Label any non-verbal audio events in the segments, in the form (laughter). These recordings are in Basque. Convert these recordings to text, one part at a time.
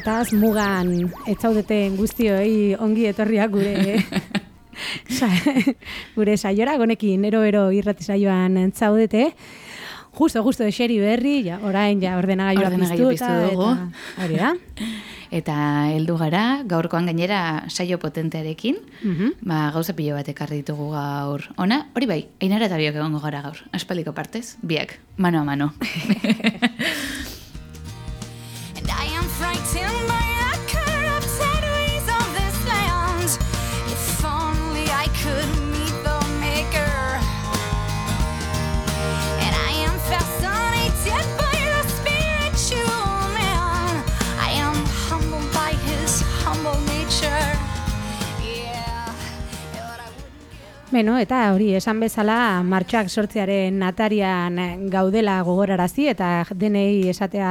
Hortaz, mugan etzaudeten guztioi ongi etorriak gure (laughs) gure saiora, gonekin ero-ero irrati saioan entzaudete. Justo, justo, eseri berri, ja, orain, ja, ordenagailua Ordenagailu piztu. Eta, hori da. (laughs) Eta heldu gara, gaurkoan gainera saio potentearekin, Mhm. ba, gauza pilo bat ekarri ditugu gaur. Ona, hori bai, ainara eta biok egongo gara gaur. Aspaldiko partez, biak, mano a mano. (laughs) Beno, eta hori, esan bezala, martxoak sortzearen atarian gaudela gogorarazi, eta denei esatea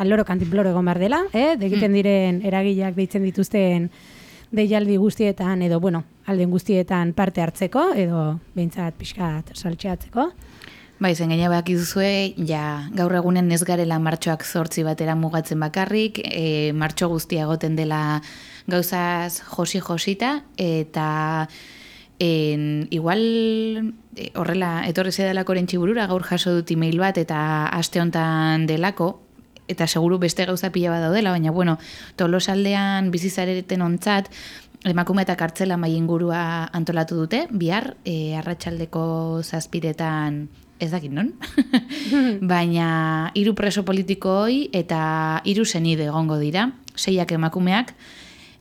aloro kantinploro egon behar dela, eh? Degiten diren eragileak deitzen dituzten deialdi guztietan, edo, bueno, alden guztietan parte hartzeko, edo behintzat pixkat saltxeatzeko. Bai, zen gaina bak duzue, ja, gaur egunen ez garela martxoak zortzi batera mugatzen bakarrik, e, martxo guztia egoten dela gauzaz josi-josita, eta en, igual e, horrela, etorri zedalako burura, gaur jaso dut email bat, eta aste hontan delako, eta seguru beste gauza pila bat daudela, baina bueno, tolosaldean bizizareten ontzat, emakume eta kartzela mai ingurua antolatu dute, bihar, e, arratsaldeko zazpiretan ez dakit non, (laughs) baina hiru preso politikoi eta hiru senide egongo dira, seiak emakumeak,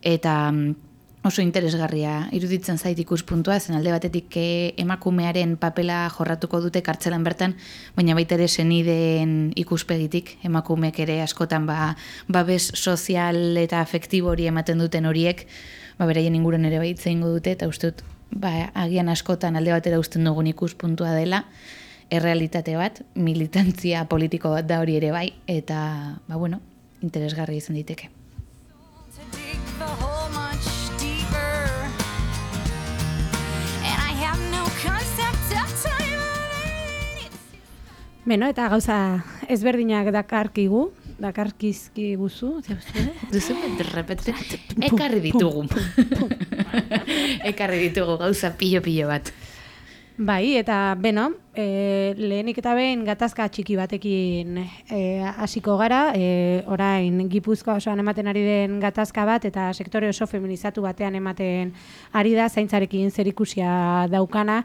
eta mm, oso interesgarria iruditzen zait ikuspuntua, zen alde batetik eh, emakumearen papela jorratuko dute kartzelan bertan, baina baita ere senideen ikuspegitik emakumeek ere askotan ba, babes sozial eta afektibo hori ematen duten horiek, ba beraien inguruan ere baitze ingo dute, eta uste dut, ba, agian askotan alde batera usten dugun ikuspuntua dela, errealitate bat, militantzia politiko bat da hori ere bai, eta, ba bueno, interesgarri izan diteke. Beno, eta gauza ezberdinak dakarkigu, dakarkizki guzu, (laughs) Duzu, de repente, ekarri ditugu. (laughs) ekarri ditugu gauza pilo-pilo bat. Bai, eta beno, e, lehenik eta behin gatazka txiki batekin e, hasiko gara, e, orain Gipuzkoa osoan ematen ari den gatazka bat eta sektore oso feminizatu batean ematen ari da zaintzarekin zerikusia daukana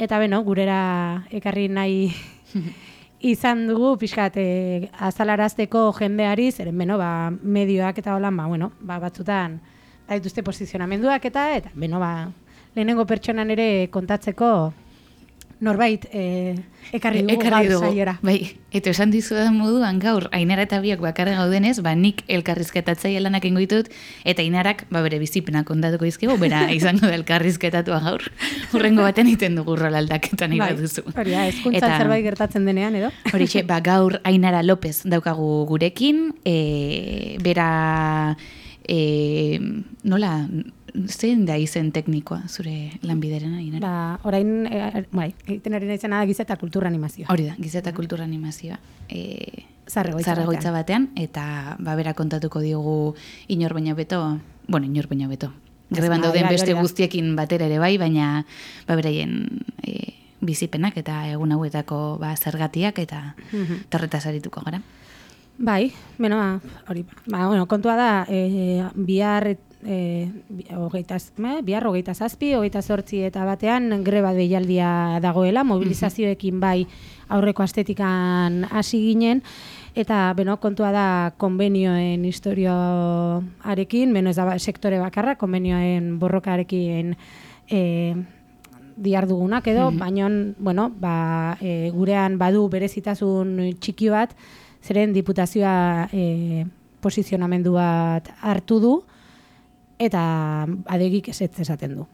eta beno, gurera ekarri nahi (laughs) izan dugu pixkat e, azalarazteko jendeari, zeren beno, ba, medioak eta holan, ba, bueno, ba, batzutan dituzte posizionamenduak eta, eta beno, ba, lehenengo pertsonan ere kontatzeko norbait e, ekarri dugu Ekarri dugu, saiora. bai. Eta esan dizudan moduan gaur, Ainara eta biak bakarri gaudenez, ba nik elkarrizketatzaile lanak ingo ditut, eta Ainarak ba bere bizipena kontatuko dizkigu, bera (laughs) izango da elkarrizketatua gaur. Hurrengo baten egiten dugu rol aldaketa nahi Bai, baduzu. hori da, Eta- zerbait gertatzen denean, edo? Horixe, ba, gaur Ainara López daukagu gurekin, e, bera, e, nola, zein da izen teknikoa zure lanbideren Ainara? Ba, orain, e, bai, egiten ari naizena da giza eta kultura animazioa. Hori da, giza eta kultura animazioa. E, Zarregoitza Zarregoitza batean, eta ba, bera kontatuko digu inor baina beto, bueno, inor baina beto. Greban bai, dauden bai, beste hori da. guztiekin batera ere bai, baina ba, beraien e, bizipenak eta egun hauetako ba, zergatiak eta Mhm. torretaz arituko gara. Bai, beno, ba, hori, ba, bueno, kontua da, e, bihar, e, hogeita, me, bihar hogeita zazpi, hogeita zortzi eta batean greba deialdia dagoela, mobilizazioekin bai aurreko astetikan hasi ginen, eta beno, kontua da konbenioen historioarekin, beno ez da ba- sektore bakarra, konbenioen borrokarekin e, diardugunak edo, baina, bueno, ba, e, gurean badu berezitasun txiki bat, zeren diputazioa e, posizionamendu bat hartu du, eta adegik ezetz esaten du.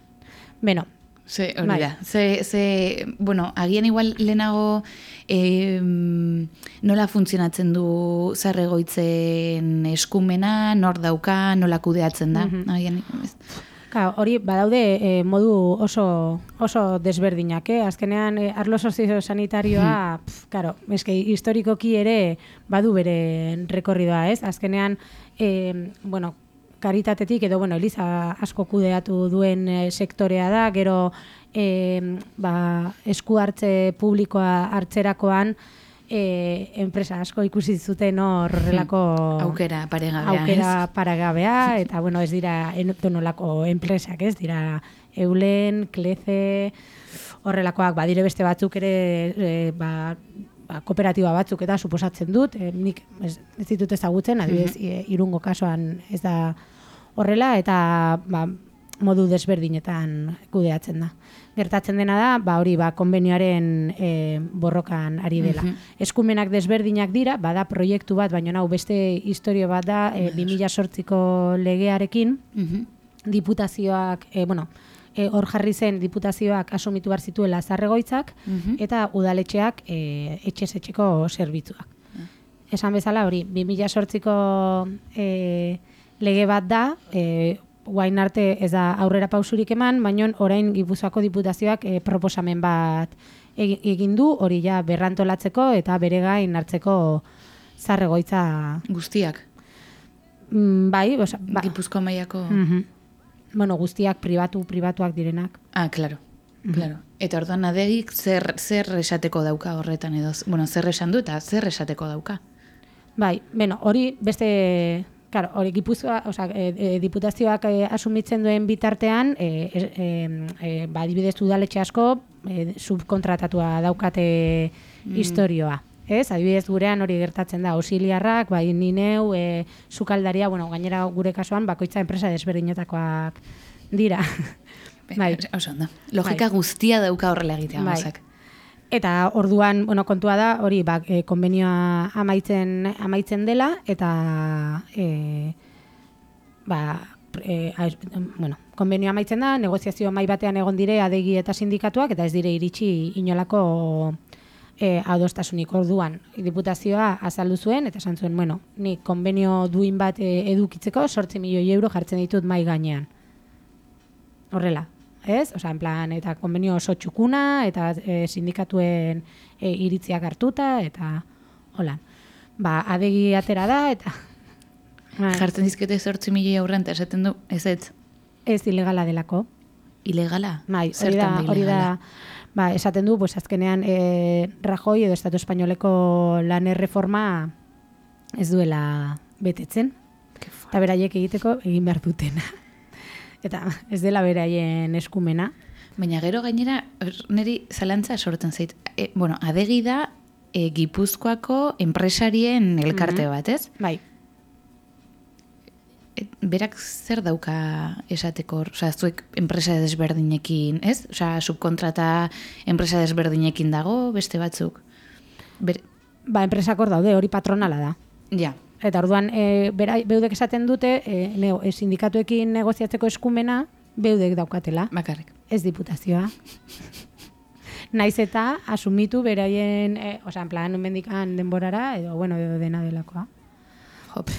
Beno, Ze, hori Bai. da. Ze, ze, bueno, agian igual lehenago em, nola funtzionatzen du zarregoitzen eskumena, nor dauka, nola kudeatzen da. Mhm. Agian, ez- Ka, hori badaude eh, modu oso oso desberdinak, eh? Azkenean eh, arlo sozio-sanitarioa, pf, claro, eske historikoki ere badu bere rekorridoa, ez? Azkenean eh, bueno, karitatetik edo bueno, Eliza asko kudeatu duen eh, sektorea da, gero eh, ba, esku hartze publikoa hartzerakoan eh, enpresa asko ikusi zuten hor horrelako (laughs) Aukera paregabea, aukera paragabea, eta bueno, ez dira enolako enpresak, ez? Dira eulen, kleze, horrelakoak, badire beste batzuk ere, e, ba, ba, kooperatiba batzuk eta suposatzen dut, e, nik ez, ez ditut ezagutzen, adibidez, e, irungo kasuan ez da horrela, eta ba, modu desberdinetan kudeatzen da. Gertatzen dena da, ba hori, ba, konbenioaren e, borrokan ari dela. Eskumenak desberdinak dira, bada proiektu bat, baina hau beste historio bat da, e, 2008ko legearekin, Mhm. diputazioak, e, bueno, e, hor jarri zen diputazioak asumitu behar zituela zarregoitzak, Mhm. eta udaletxeak e, etxez etxeko zerbitzuak. Esan bezala hori, 2008ko e, lege bat da, e, guain arte ez da aurrera pausurik eman, baina orain Gipuzkoako diputazioak e, proposamen bat egi- egin du, hori ja berrantolatzeko eta bere gain hartzeko zarregoitza Guztiak, mm, bai, osa, ba, Gipuzko mailako... Mhm. Bueno, guztiak pribatu, pribatuak direnak. Ah, claro. Claro. Eta orduan adegik zer, zer esateko dauka horretan edo, bueno, zer esan du eta zer esateko dauka. Bai, bueno, hori beste, claro, hori Gipuzkoa, osea, e, e, diputazioak e, asumitzen duen bitartean, e, e, e, ba, adibidez udaletxe asko e, subkontratatua daukate historioa. Ez, adibidez gurean hori gertatzen da, ausiliarrak, bai ni neu, e, sukaldaria, bueno, gainera gure kasuan bakoitza enpresa desberdinetakoak dira. bai. Oso ondo. Logika guztia dauka horrela egitea Bai. gauzak. Eta orduan, bueno, kontua da, hori, ba, e, konbenioa amaitzen, amaitzen dela, eta, e, ba, e, a- bueno, konbenioa amaitzen da, negoziazio mai batean egon dire adegi eta sindikatuak, eta ez dire iritsi inolako e, adostasunik orduan. Diputazioa azaldu zuen, eta esan zuen, bueno, ni konbenio duin bat e, edukitzeko, sortzi milioi euro jartzen ditut mai gainean. Horrela, ez? Osea, en plan, eta konbenio oso txukuna, eta e, sindikatuen e, iritziak hartuta, eta hola. Ba, adegi atera da, eta (laughs) Jartzen dizkete zortzi milioi aurren eta esaten du, ez ez, ez ilegala delako. ilegala? Bai, hori da, hori da, ba, esaten du, pues azkenean e, Rajoy edo Estatu Espainoleko lan erreforma ez duela betetzen. Eta beraiek egiteko egin behar dutena. Eta ez dela beraien eskumena. Baina gero gainera, er, niri zalantza sortzen zait. E, bueno, adegi da e, Gipuzkoako enpresarien elkarte bat, ez? Bai, E, berak zer dauka esateko, osea, zuek enpresa desberdinekin, ez? Osea, subkontrata enpresa desberdinekin dago, beste batzuk. Ber, ba, enpresakor daude, hori patronala da. ja, Eta orduan, e, bera, beudek esaten dute, e, ne, e, sindikatuekin negoziatzeko eskumena, beudek daukatela, bakarrik. ez diputazioa. Naiz eta asumitu beraien, e, osea, en plan, mendikan denborara, edo, bueno, edo dena delakoa. Hop.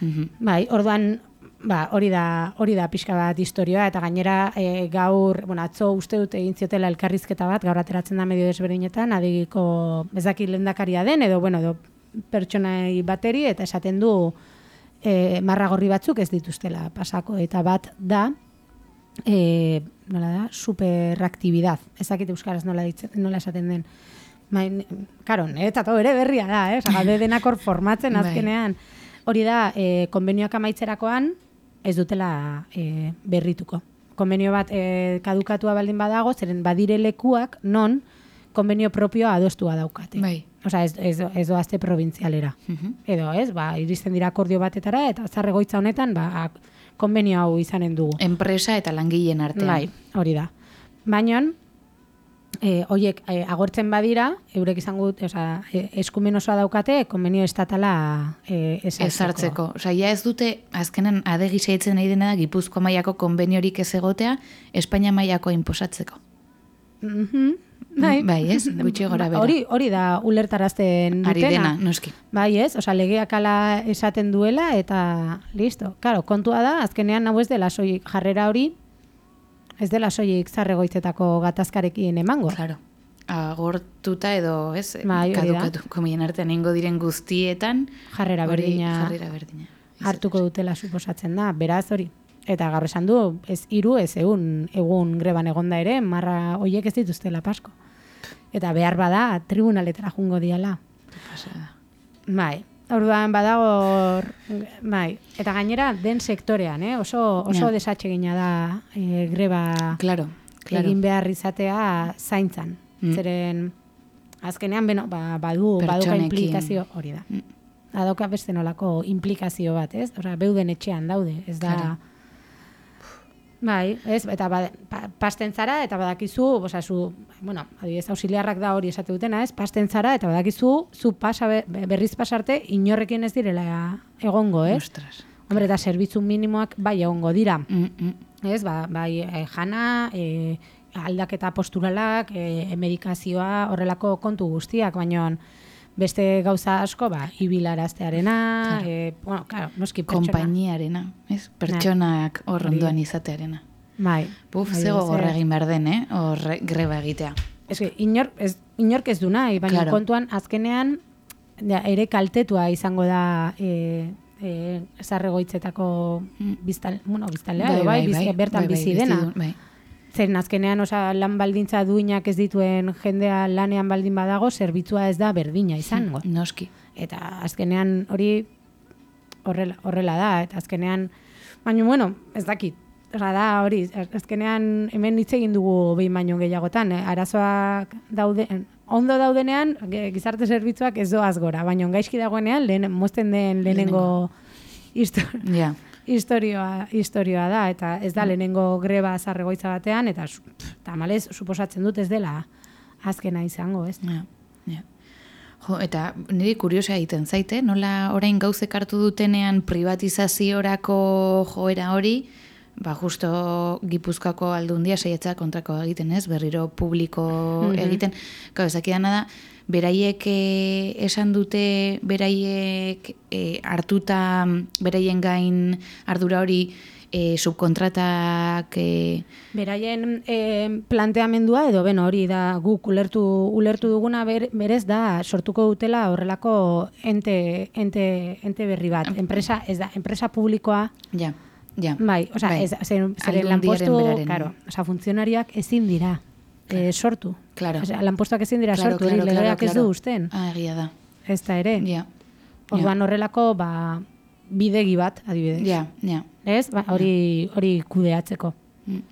Mhm. Bai, orduan, ba, hori da, hori da pixka bat historioa, eta gainera e, gaur, bueno, atzo uste dut egin ziotela elkarrizketa bat, gaur ateratzen da medio desberdinetan, adegiko, ez dakit lehendakaria den, edo, bueno, edo pertsonai bateri, eta esaten du e, marra gorri batzuk ez dituztela pasako, eta bat da, e, nola da, superaktibidad, ez dakit euskaraz nola, ditzen, nola esaten den, Bain, karo, niretzat ere berria da, eh? Osa, gaude denak hor formatzen (laughs) Bai. azkenean. Hori da, e, konbenioak amaitzerakoan ez dutela e, berrituko. Konbenio bat e, kadukatua baldin badago, zeren badire lekuak non konbenio propioa adostua daukate. Bai. Osea, ez, ez, ez doazte provintzialera. Mhm. Edo, ez, ba, iristen dira akordio batetara, eta zarregoitza honetan, ba, konbenio hau izanen dugu. Enpresa eta langileen artean. Bai, hori da. Baina, e, hoiek e, agortzen badira, eurek izango osea, e, eskumen osoa daukate, konbenio estatala e, ezartzeko. ezartzeko. Osea, ja ez dute, azkenen adegi saitzen nahi dena da, Gipuzko mailako konbeniorik ez egotea, Espainia mailakoa inposatzeko. Mhm. Bai. Bai, ez? (laughs) Gutxi gora bera. Hori, hori da ulertarazten Ari dutena. dena, noski. Bai, ez? Osea, legeak ala esaten duela eta listo. Claro, kontua da, azkenean hau ez dela soilik jarrera hori ez dela soilik zarregoitzetako gatazkarekin emango. Claro. Agortuta edo, ez, Bai, kadukatu, komien artean ingo diren guztietan, Jarrera berdina jarrera berdina. hartuko dutela suposatzen da, beraz hori. Eta gaur esan du, ez hiru ez egun, egun greban egonda ere, marra hoiek ez dituztela pasko. Eta behar bada, tribunaletara jungo diala. Pasada. Bai, orduan badago, bai, eta gainera den sektorean, eh? oso, oso Ja. desatsegina da e, greba Claro, claro. egin behar izatea zaintzan. Mm. Zeren, azkenean, beno, ba, badu, baduka Pertsonekin. implikazio hori da. Mm. Badauka beste nolako implikazio bat, ez? Ora, beuden etxean daude, ez da... Claro. Bai, ez, eta ba, pa, pasten zara, eta badakizu, oza, zu, bueno, adibidez, auxiliarrak da hori esate dutena, ez, pasten zara, eta badakizu, zu pasa, be- berriz pasarte, inorrekin ez direla egongo, ez? Ostras. Hombre, eta zerbitzu minimoak bai egongo dira. Mm, mm. Ez, ba, bai eh, jana, e, aldaketa posturalak, e, medikazioa, horrelako kontu guztiak, baina beste gauza asko, ba, ibilaraztearena, Claro. e, bueno, claro, noski pertsona. Konpainiarena, ez? Pertsonak hor ondoan izatearena. Bai. Bai, ze gogorra eh, egin behar den, eh? Hor greba egitea. Que inor, ez, inork ez du nahi, baina Claro. kontuan azkenean ja, ere kaltetua izango da e, e, zarregoitzetako Mm. biztal, bueno, biztalea, bai, bertan bai, bai, bizi dena. Zen azkenean osa, lan baldintza duinak ez dituen jendea lanean baldin badago, zerbitzua ez da berdina izango. Noski. Eta azkenean hori horrela, horrela da, eta azkenean, baina bueno, ez dakit, Osa, da hori, azkenean hemen hitz egin dugu behin baino gehiagotan, eh? arazoak daude, ondo daudenean gizarte zerbitzuak ez doaz gora, baina gaizki dagoenean lehen, mozten den lehenengo histo- Ja. Historioa, historioa da, eta ez da lehenengo greba zarregoitza batean, eta tamalez suposatzen dut ez dela azkena izango, ez? Ja, ja. Jo, eta niri kuriosa egiten zaite, nola orain gauzek hartu dutenean privatizaziorako joera hori, ba justo Gipuzkoako aldundia saietza kontrako egiten, ez? Berriro publiko Mhm. egiten. Gau, ez dakidana da, beraiek eh, esan dute, beraiek eh, hartuta beraien gain ardura hori eh, subkontratak eh, Beraien e, planteamendua edo beno hori da guk ulertu ulertu duguna ber, berez da sortuko dutela horrelako ente, ente, ente berri bat. Enpresa, ez da, enpresa publikoa, ja, ja. bai, osea, Bai. ez, zeren, zeren lanpostu, claro, osea, funtzionariak ezin dira e, sortu. Claro. Osea, lanpostuak ezin dira Claro, sortu, claro, hori legeak claro, ez du usten. Ah, egia da. Ez da ere. Ja. Orduan horrelako, ba, bidegi bat, adibidez. Ja, ja. Ez? Ba, hori, hori kudeatzeko. Mm.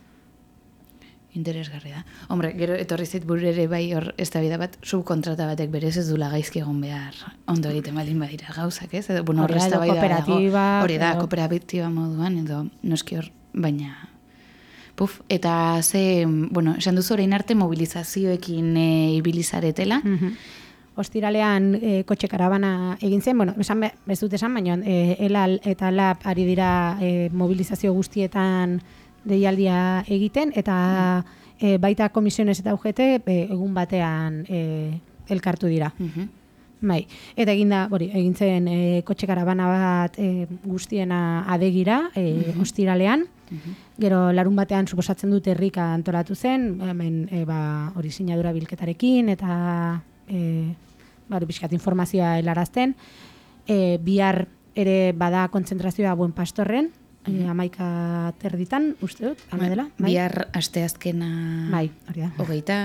Interesgarri da. Hombre, gero etorri zait burure ere bai hor eztabaida bat subkontrata batek berez ez dula gaizki egon behar ondo egiten baldin badira gauzak, ez? Edo bueno, hor eztabaida kooperatiba, Hori da, edo- kooperatiba moduan edo noski hor, baina Puf, eta ze, bueno, esan duzu orain arte mobilizazioekin e, ibilizaretela. Mhm. Ostiralean e, kotxe karabana egin zen, bueno, esan be, ez dut esan, baina e, elal eta lab ari dira e, mobilizazio guztietan deialdia egiten, eta e, baita komisiones eta UGT e, egun batean e, elkartu dira. Mhm. Bai, eta egin da, hori, egin zen e, kotxe karabana bat e, guztiena adegira, e, ostiralean, gero larun batean suposatzen dut herrika antolatu zen, hemen e, ba, hori sinadura bilketarekin, eta e, ba, pixkat informazioa helarazten, e, bihar ere bada kontzentrazioa buen pastorren, e, amaika terditan, uste dut, hala dela? Bai, Bihar asteazkena bai hori da. hogeita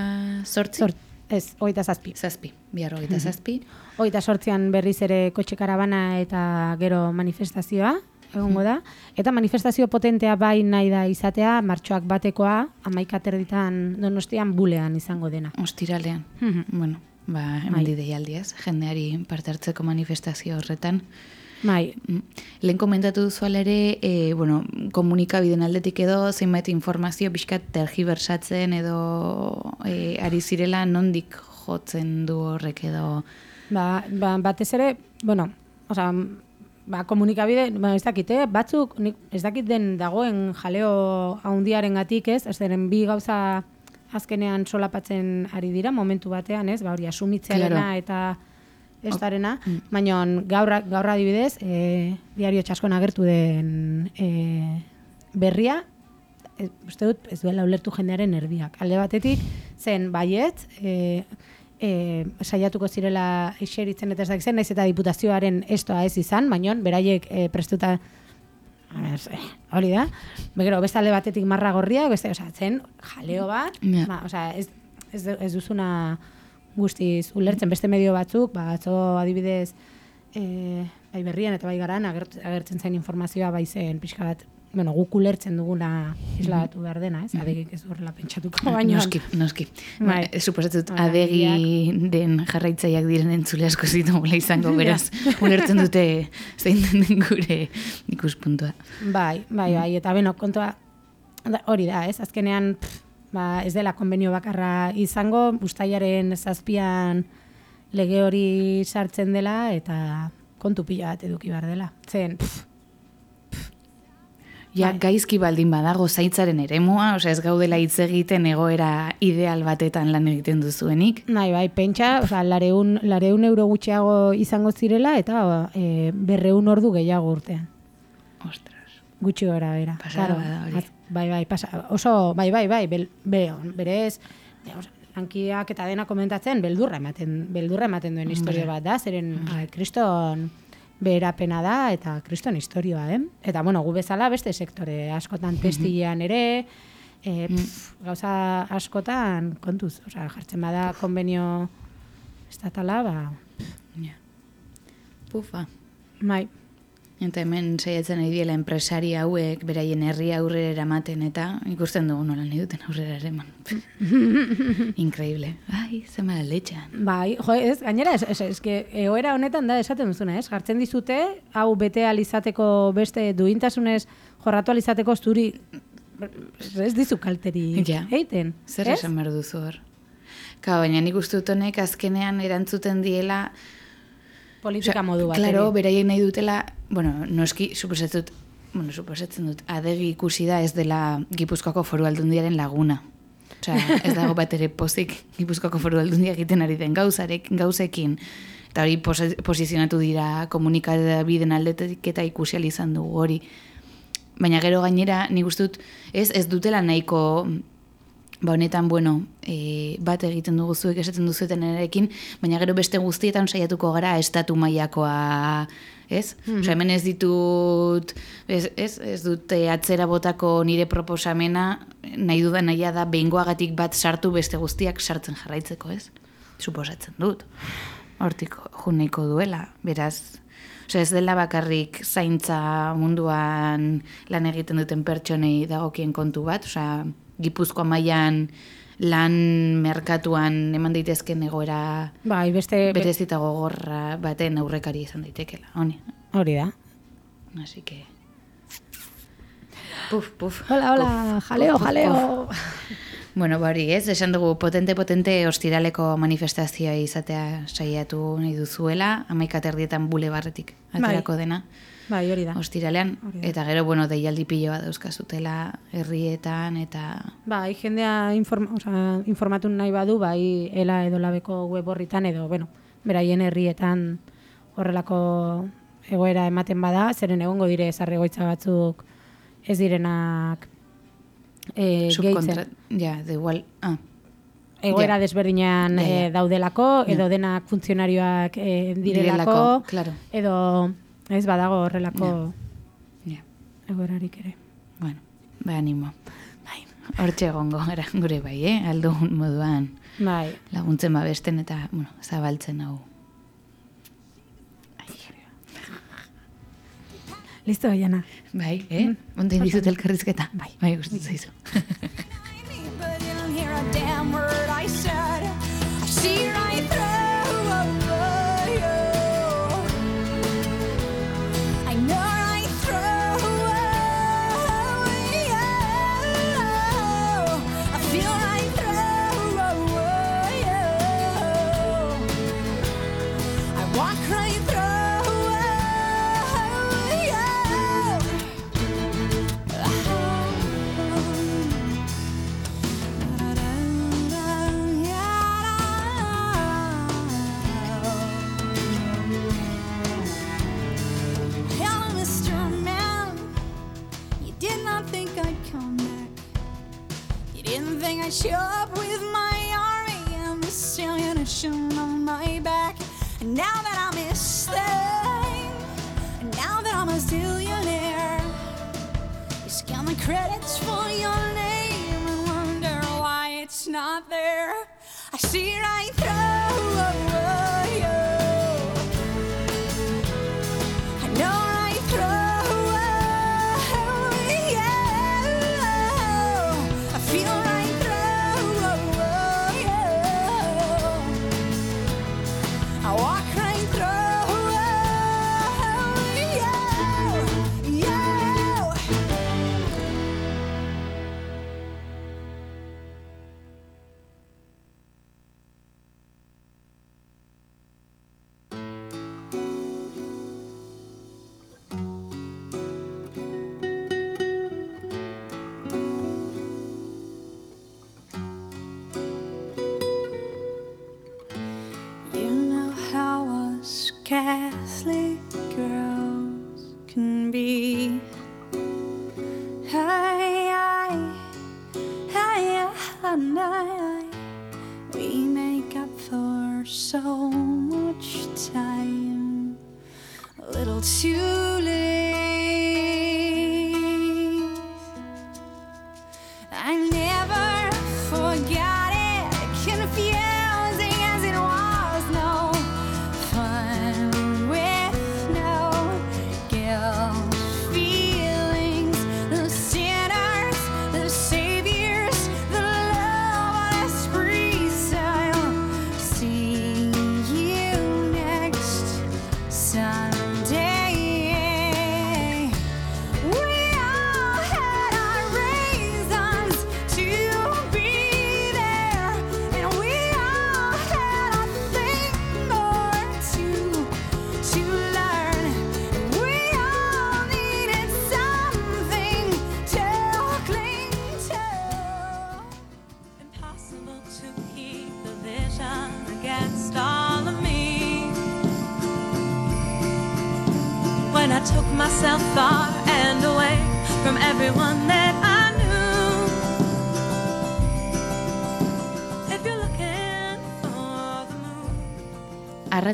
sortzi? Zort, ez, hogeita zazpi. Zazpi, bihar hogeita zazpi. Hogeita sortzian berriz ere kotxe karabana eta gero manifestazioa egongo da. Eta manifestazio potentea bai nahi da izatea, martxoak batekoa, amaika terditan donostian bulean izango dena. Ostiralean. Bueno, ba, Bai. hemen deialdi ez, jendeari parte hartzeko manifestazio horretan. Bai, Mm. Lehen komentatu duzu ala ere, e, bueno, komunikabiden aldetik edo, zenbait informazio pixkat tergibersatzen edo e, ari zirela nondik jotzen du horrek edo... ba, ba, batez ere, bueno, osea, ba, komunikabide, ba, ez dakit, eh? batzuk, nik, ez dakit den dagoen jaleo haundiaren gatik, ez? Ez zeren bi gauza azkenean solapatzen ari dira, momentu batean, ez? Ba, hori, asumitzearena Claro. eta ez darena, baina gaur, gaur adibidez, e, diario txaskon agertu den e, berria, ez, uste dut ez duela ulertu jendearen erdiak. Alde batetik, zen baiet, e, e, saiatuko zirela eseritzen eta ez dakit zen, naiz eta diputazioaren estoa ez izan, baina beraiek e, prestuta eh, hori da. Begero, beste alde batetik marra gorria, beste, osea, zen jaleo bat, Ja. ba, osea, ez, ez, ez duzuna guztiz ulertzen beste medio batzuk, ba, atzo adibidez, e, bai berrian eta bai garan agert, agertzen zen informazioa bai zen pixka bat, bueno, guk ulertzen duguna islatu behar dena, ez? Adegik ez horrela pentsatuko, baina... Noski, noski. Bai. Ba, Suposatzen dut adegi den jarraitzaileak diren entzule asko zitugula izango, (laughs) beraz, ulertzen dute zein den gure ikuspuntua. Bai, bai, bai, eta beno, kontua hori da, ez? Azkenean, pff, ba, ez dela konbenio bakarra izango, ustaiaren zazpian lege hori sartzen dela, eta kontu pila bat eduki behar dela. Zen, pff, Ja, Bai. gaizki baldin badago zaitzaren eremua, osea ez gaudela hitz egiten egoera ideal batetan lan egiten duzuenik. nahi, bai, pentsa, oza, lareun, lareun euro gutxiago izango zirela, eta e, berreun ordu gehiago urtean. Ostras. gutxi gora bera. Pasada bada hori. Bai, bai, pasa, oso, bai, bai, bai, bel, be, berez, lankiak eta dena komentatzen, beldurra ematen, beldurra ematen duen historio bat da, zeren eh, kriston beherapena da, eta kriston historioa, eh? Eta, bueno, gu bezala beste sektore askotan testilean ere, e, pf, gauza askotan kontuz, osea, jartzen bada konbenio estatala, ba, Ja. Pufa. bai, Eta hemen saiatzen nahi diela enpresari hauek beraien herri aurrera eramaten eta ikusten dugu nola nahi duten aurrera ereman. (laughs) Increíble. Ai, zema letxan. Bai, jo, ez, gainera, ez, ez, ez, egoera honetan da esaten duzuna, ez? Jartzen dizute, hau bete alizateko beste duintasunez jorratu alizateko zuri ez dizu kalteri Ja. eiten. Zer esan behar duzu hor? Ka, baina nik uste dut honek azkenean erantzuten diela Politika modu bat. Claro, beraiek nahi dutela, bueno, noski, suposatzen dut, bueno, suposatzen dut, adegi ikusi da ez dela Gipuzkoako foru aldundiaren laguna. Osea, ez dago bat ere pozik Gipuzkoako foru aldundia egiten ari den gauzarek, gauzekin. Eta hori posi- posizionatu dira komunikabideen aldetik eta ikusi izan dugu hori. Baina gero gainera, nik uste dut, ez, ez dutela nahiko ba honetan, bueno, e, bat egiten dugu zuek esaten duzueten erekin, baina gero beste guztietan saiatuko gara estatu mailakoa, ez? Osea, hemen ez ditut, ez, ez, ez dute atzera botako nire proposamena, nahi dudan naia da behingoagatik bat sartu beste guztiak sartzen jarraitzeko, ez? Suposatzen dut. Hortik jo nahiko duela, beraz, Osea, ez dela bakarrik zaintza munduan lan egiten duten pertsonei dagokien kontu bat, osea, Gipuzkoa mailan lan merkatuan eman daitezken egoera Bai, beste, be- berezita gogorra baten aurrekari izan daitekela. Honi, hori da. así que... Puf, puf. Hola, hola, puf, jaleo, puf, puf, jaleo. Bueno, bari, ez, esan dugu potente-potente ostiraleko manifestazioa izatea saiatu nahi duzuela, amaika terdietan bule barretik aterako dena, Bai, hori da. ostiralean, da. eta gero, bueno, deialdi pilo bat dauzkazutela herrietan, eta... Bai, jendea informa, osea, informatu nahi badu, bai, ela edo labeko web horritan edo, bueno, beraien herrietan horrelako egoera ematen bada, zeren egongo dire zarregoitza batzuk ez direnak e, subkontra... Ja, de igual... Ah, Egoera Ja. desberdinean Ja, ja. eh, daudelako, edo denak funtzionarioak eh, direlako, Direlako, claro. edo ez badago horrelako ja, egoerarik ere. bueno, ba, animo. Bai, hortxe egongo gara gure bai, eh? Aldugun moduan Bai, laguntzen babesten eta, bueno, zabaltzen hau. listo, Jana. Bai, eh? Onde dizut elkarrizketa? Bai. Bai, gustatzen zaizu. But Girls can be. Hi, hi, hi, hi. We make up for so much time. A little too late.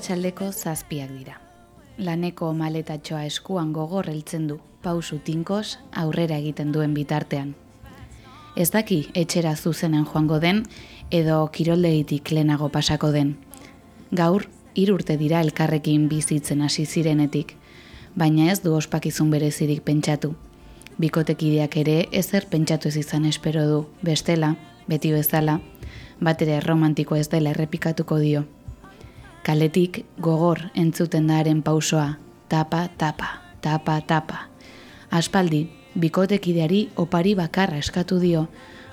Arratsaldeko zazpiak dira. Laneko maletatxoa eskuan gogor heltzen du, pausu tinkos aurrera egiten duen bitartean. Ez daki etxera zuzenen joango den edo kiroldegitik lehenago pasako den. Gaur, hiru urte dira elkarrekin bizitzen hasi zirenetik, baina ez du ospakizun berezirik pentsatu. Bikotekideak ere ezer pentsatu ez izan espero du, bestela, beti bezala, bat ere romantiko ez dela errepikatuko dio. Kaletik gogor entzuten da haren pausoa, tapa, tapa, tapa, tapa. Aspaldi, bikotekideari opari bakarra eskatu dio,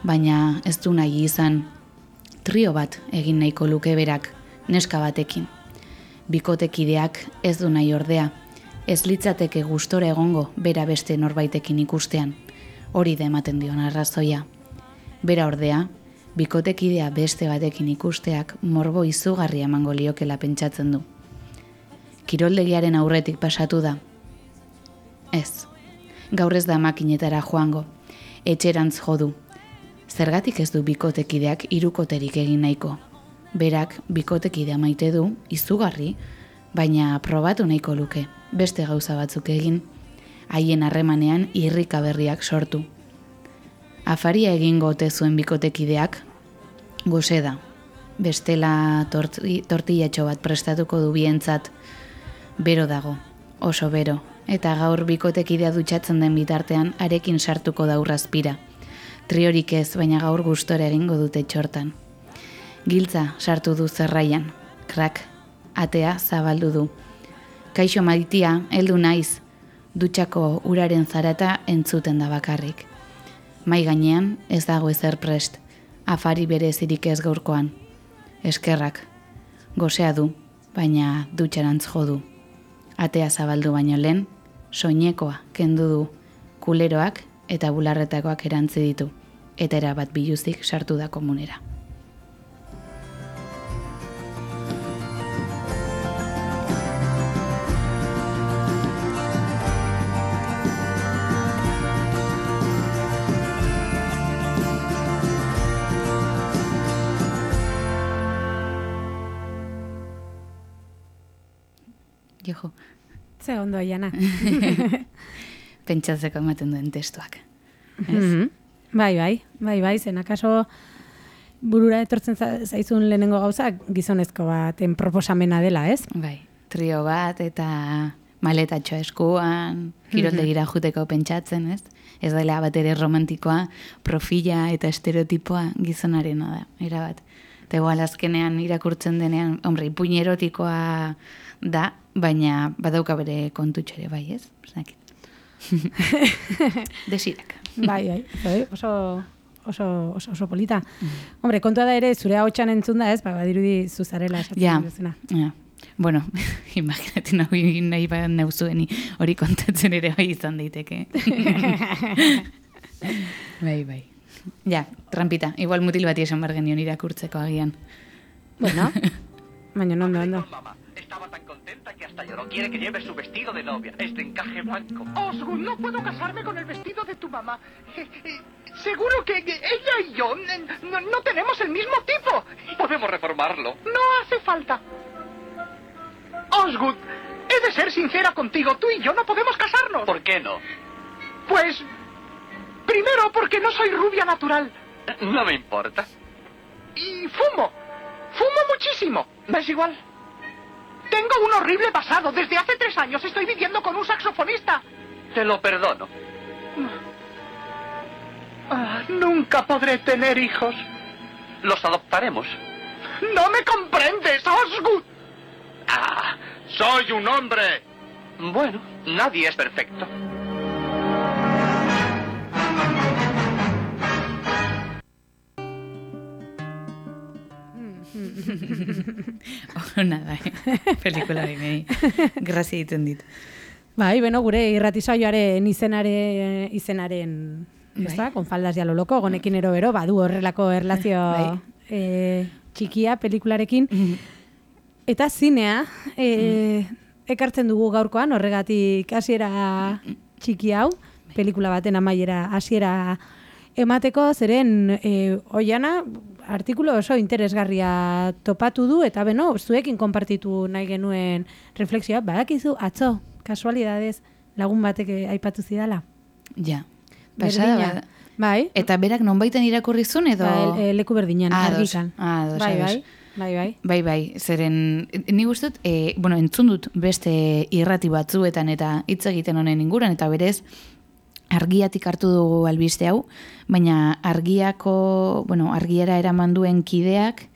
baina ez du nahi izan trio bat egin nahiko luke berak, neska batekin. Bikotekideak ez du nahi ordea, ez litzateke gustora egongo bera beste norbaitekin ikustean, hori da ematen dion arrazoia. Bera ordea, bikotekidea beste batekin ikusteak morbo izugarria emango liokela pentsatzen du. Kiroldegiaren aurretik pasatu da. Ez, gaur ez da makinetara joango, etxerantz jodu. Zergatik ez du bikotekideak irukoterik egin nahiko. Berak bikotekidea maite du, izugarri, baina probatu nahiko luke, beste gauza batzuk egin, haien harremanean irrika berriak sortu. Afaria egingo ote zuen bikotekideak, goze da. Bestela torti, tortillatxo bat prestatuko du bientzat, bero dago, oso bero, eta gaur bikotekidea dutxatzen den bitartean arekin sartuko da urrazpira. Triorik ez, baina gaur gustora egingo dute txortan. Giltza sartu du zerraian, krak, atea zabaldu du. Kaixo maitia, heldu naiz, dutxako uraren zarata entzuten da bakarrik. Mai gainean ez dago ezer prest, afari berezirik ez gaurkoan. Eskerrak, gozea du, baina dutxarantz jo du. Atea zabaldu baino lehen, soinekoa kendu du, kuleroak eta bularretakoak erantzi ditu, eta erabat biluzik sartu da komunera. Ondo iana. (laughs) pentsatzeko ematen duen testuak. Mhm. Bai, bai, bai, bai, zen akaso burura etortzen za- zaizun lehenengo gauza gizonezko baten proposamena dela, ez? Bai, trio bat eta maletatxo eskuan, kiroldegira juteko pentsatzen, ez? Ez dela bat ere romantikoa, profila eta estereotipoa gizonarena da, erabat. Eta igual azkenean irakurtzen denean, hombre, ipuin erotikoa da, baina badauka bere kontutxere, bai, ez? Zakit. (laughs) Desirak. Bai, bai, bai, oso, oso, oso, oso polita. Hombre, kontua da ere, zure hau entzun da, ez? Ba, badirudi zuzarela esatzen Ja, duzuna. ja. Bueno, (laughs) imaginatu nahi, nahi ba neuzueni hori kontatzen ere bai izan daiteke. (laughs) bai, bai. Ja, trampita. Igual mutil bati esan bar genion irakurtzeko agian. Bueno, baina ondo, ondo. Estaba tan contenta que hasta lloró. Quiere que lleve su vestido de novia. Es de encaje blanco. Osgood, no puedo casarme con el vestido de tu mamá. Eh, eh, Seguro que ella y yo no, no tenemos el mismo tipo. Podemos reformarlo. No hace falta. Osgood, he de ser sincera contigo. Tú y yo no podemos casarnos. ¿Por qué no? Pues, primero porque no soy rubia natural. No me importa. Y fumo. Fumo muchísimo. ¿Me es igual? Tengo un horrible pasado. Desde hace tres años estoy viviendo con un saxofonista. Te lo perdono. Ah, nunca podré tener hijos. Los adoptaremos. No me comprendes, Osgood. Ah, soy un hombre. Bueno, nadie es perfecto. (laughs) Ona da, eh? pelikula nahi. Grazia egiten dit. Bai, beno, gure irratisaioaren izenare, izenaren, ez da, Bai. konfaldas ja lo loko, gonekin ero bero, badu horrelako erlazio Bai. eh, txikia pelikularekin. Eta zinea, e, ekartzen dugu gaurkoan, horregatik hasiera txiki hau, pelikula baten amaiera hasiera emateko, zeren e, oiana, artikulu oso interesgarria topatu du, eta beno, zuekin konpartitu nahi genuen refleksioa, badakizu, atzo, kasualidadez, lagun batek eh, aipatu zidala. Ja. Pasada bat. Bai, Eta berak nonbaiten irakurri zuen edo... ba, e, leku berdinan, argikan. Ados, bai, ados. bai, bai, bai. Bai, bai, zeren, ni gustot, e, bueno, entzun dut beste irrati batzuetan eta hitz egiten honen inguran, eta berez, argiatik hartu dugu albiste hau, baina argiako, bueno, argiera eraman duen kideak,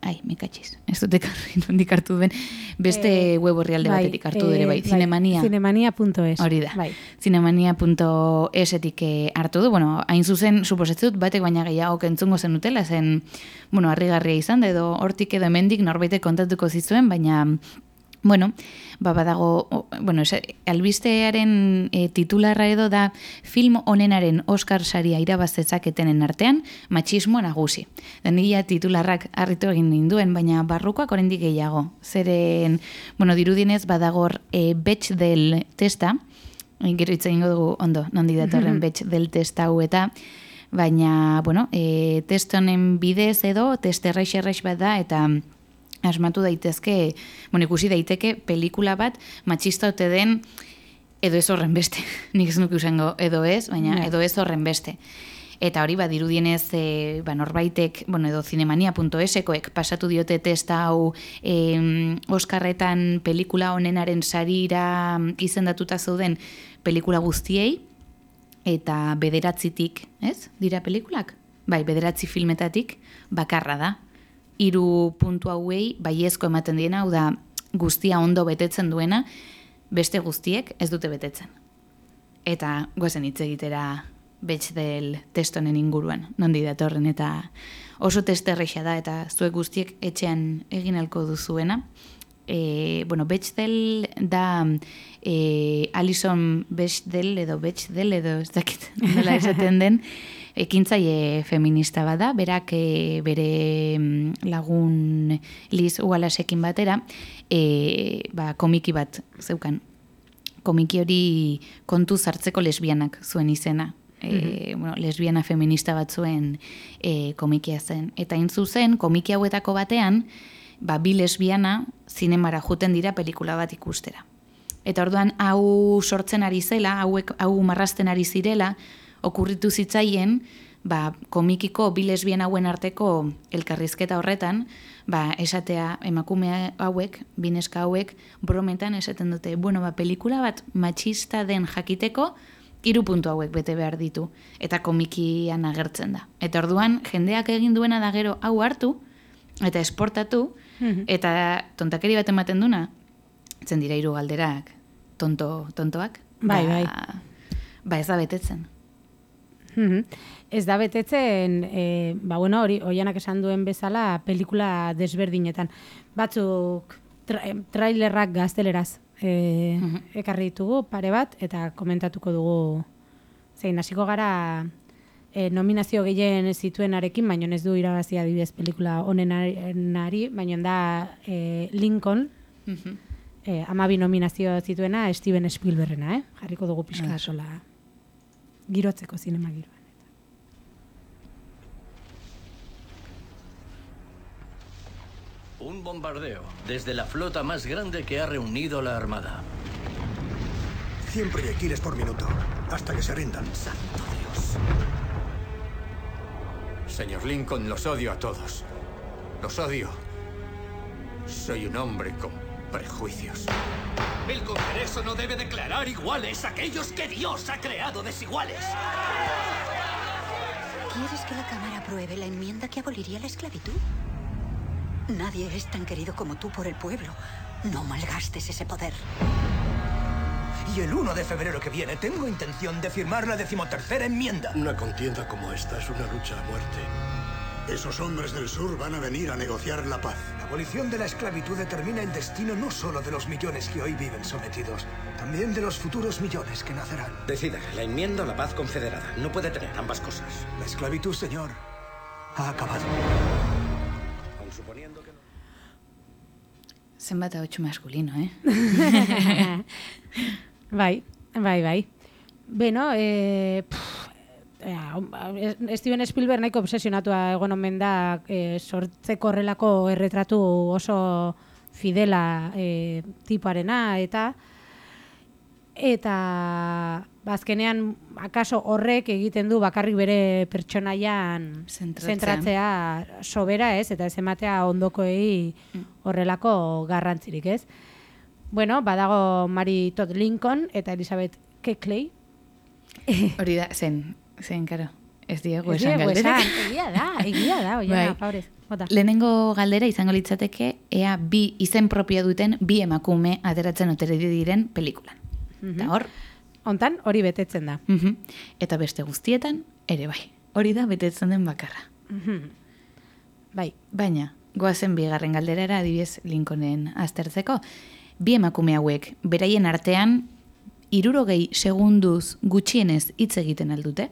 ai, mekatxiz, ez dut ekarri nondik hartu duen, beste Eh, web orrialde batetik hartu eh, dure, bai, zinemania. Zinemania.es. Hori da. Bai. Zinemania.esetik eh, hartu du, bueno, hain zuzen, suposatzen dut, batek baina gehiago entzungo zen utela, zen, bueno, harrigarria izan, da, edo hortik edo hemendik norbaitek kontatuko zizuen, baina, bueno, ba, badago, o, bueno, albistearen e, titularra edo da film honenaren Oscar saria irabazezaketenen artean matxismo nagusi. Da nila titularrak harritu egin ninduen, baina barrukoak oraindik gehiago. Zeren, bueno, dirudienez badagor e, betx del testa, gero hitz egingo dugu ondo, nondi datorren (laughs) betx del testa hau eta, baina, bueno, e, test honen bidez edo, test errex errex bat da, eta asmatu daitezke, bueno, ikusi daiteke pelikula bat matxista ote den edo ez horren beste. (laughs) Nik ez nuke usango edo ez, baina edo ez horren beste. Eta hori badirudienez e, ba, norbaitek, bueno, edo zinemania.esekoek pasatu diote testa hau e, Oskarretan pelikula honenaren sarira izendatuta zeuden pelikula guztiei, eta bederatzitik, ez? Dira pelikulak? Bai, bederatzi filmetatik bakarra da. Hiru puntu hauei baiezko ematen diena, hau da guztia ondo betetzen duena, beste guztiek ez dute betetzen. Eta goazen hitz egitera betx del testonen inguruan, nondi datorren, eta oso testerreixa da, eta zuek guztiek etxean egin alko duzuena. E, bueno, Bechdel da e, Alison Bechdel edo Bechdel edo ez dakit nola esaten den (laughs) ekintzaile feminista bada, berak e, bere mm, lagun Liz Wallaceekin batera e, ba, komiki bat zeukan. Komiki hori kontu zartzeko lesbianak zuen izena. E, bueno, lesbiana feminista bat zuen e, komikia zen. Eta hain zuzen, komiki hauetako batean, ba, bi lesbiana zinemara juten dira pelikula bat ikustera. Eta orduan hau sortzen ari zela, hauek hau marrasten ari zirela, okurritu zitzaien, ba, komikiko bi lesbian hauen arteko elkarrizketa horretan, ba, esatea emakume hauek, bineska hauek, brometan esaten dute, bueno, ba, pelikula bat matxista den jakiteko, hiru puntu hauek bete behar ditu, eta komikian agertzen da. Eta orduan, jendeak egin duena da gero hau hartu, eta esportatu, eta tontakeri bat ematen duna, zen dira hiru galderak, tonto, tontoak, Bai, ba, bai. Ba ez da betetzen. Mhm. Ez da betetzen, e, ba bueno, hori oianak esan duen bezala pelikula desberdinetan. Batzuk tra trailerrak gazteleraz e, ekarri ditugu pare bat eta komentatuko dugu zein hasiko gara e, nominazio gehien zituenarekin, baino ez du irabazi adibidez pelikula honenari, baino da e, Lincoln, e, amabi nominazio zituena Steven Spielbergena, eh? jarriko dugu pixka sola girotzeko zinema giroan. Un bombardeo desde la flota más grande que ha reunido la Armada. 100 proyectiles por minuto, hasta que se rindan. Santo Dios. Señor Lincoln, los odio a todos. Los odio. Soy un hombre con prejuicios. El Congreso no debe declarar iguales a aquellos que Dios ha creado desiguales. ¿Quieres que la Cámara apruebe la enmienda que aboliría la esclavitud? Nadie es tan querido como tú por el pueblo. No malgastes ese poder. Y el 1 de febrero que viene tengo intención de firmar la decimotercera enmienda. Una contienda como esta es una lucha a muerte. Esos hombres del sur van a venir a negociar la paz. La abolición de la esclavitud determina el destino no solo de los millones que hoy viven sometidos, también de los futuros millones que nacerán. Decidan, la enmienda o la paz confederada. No puede tener ambas cosas. La esclavitud, señor, ha acabado. Aun suponiendo que no. Zenbat ahotsu maskulino, eh? Bai, bai, bai. Beno, e, pff, eh, Steven Spielberg nahiko obsesionatua egon omen da e, sortzeko horrelako erretratu oso fidela e, tipoarena eta eta bazkenean akaso horrek egiten du bakarrik bere pertsonaian Zentratzea. zentratzea sobera ez eta ez ematea ondokoei horrelako garrantzirik ez. Bueno, badago Mary Todd Lincoln eta Elizabeth Keckley. Hori da, zen, zen, karo. Ez diegu esan galdera. egia da, egia da, oia, (laughs) Bai. favorez, bota. Lehenengo galdera izango litzateke ea bi izen propio duten bi emakume ateratzen otere diren pelikulan. Eta hor, Hontan hori betetzen da. mhm, eta beste guztietan ere bai. Hori da betetzen den bakarra. Bai, Baina, goazen bigarren galderara adibidez Lincolnen aztertzeko, bi emakume hauek beraien artean irurogei segunduz gutxienez hitz egiten aldute?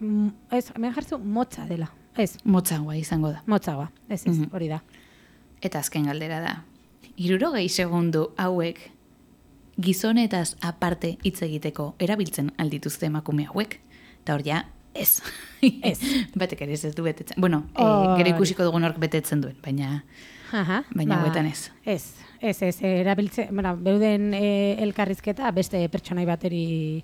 Mm, ez, hemen jartzu motza dela. Ez, Motzagoa izango da. motzagoa. Ez, ez, Mhm. hori da. Eta azken galdera da. Irurogei segundu hauek gizonetaz aparte hitz egiteko erabiltzen aldituzte emakume hauek. Eta hor ja, ez. Ez. (laughs) Batek ere ez du betetzen. Bueno, e, gero ikusiko dugun hork betetzen duen, baina Aha, Baina hauetan ez. Ez, ez, ez, erabiltze, bueno, beuden e, elkarrizketa beste pertsonai bateri